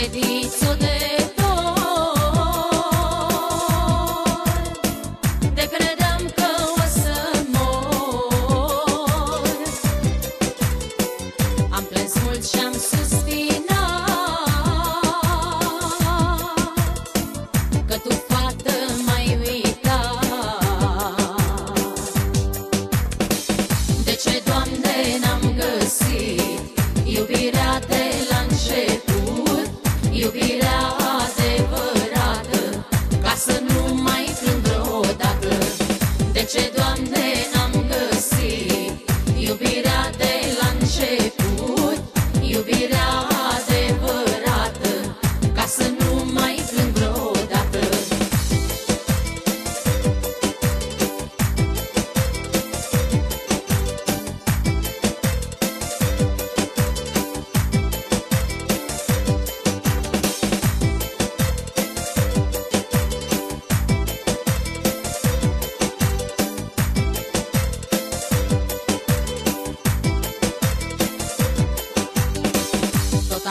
so sonu you be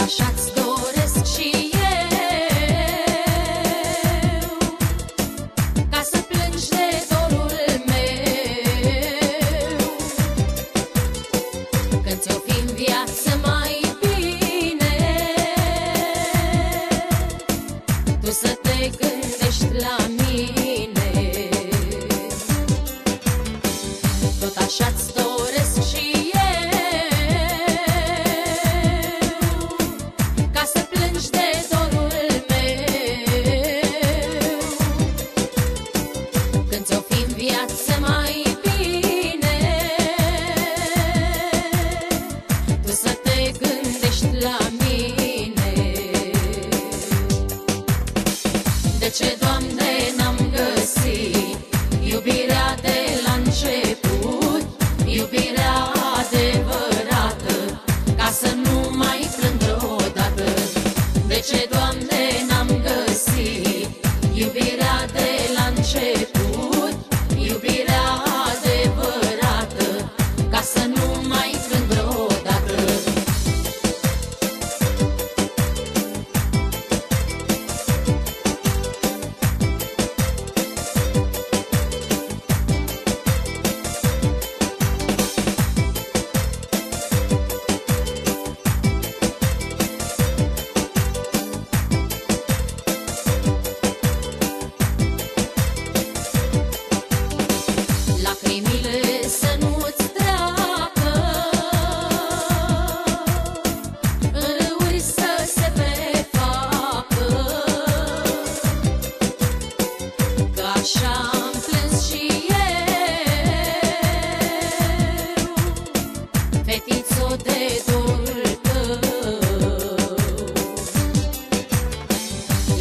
așa-ți doresc și eu. Ca să plângi de dorul meu. Când ți-o fi în mai bine. Tu să te gândești la mine. Tot așa ce, Doamne, n-am găsit iubirea de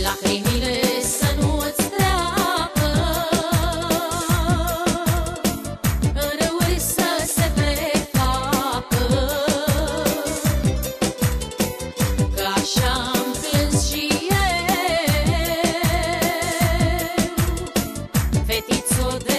lacrimile să nu-ți treacă Răuri să se prefacă. Că așa-mi de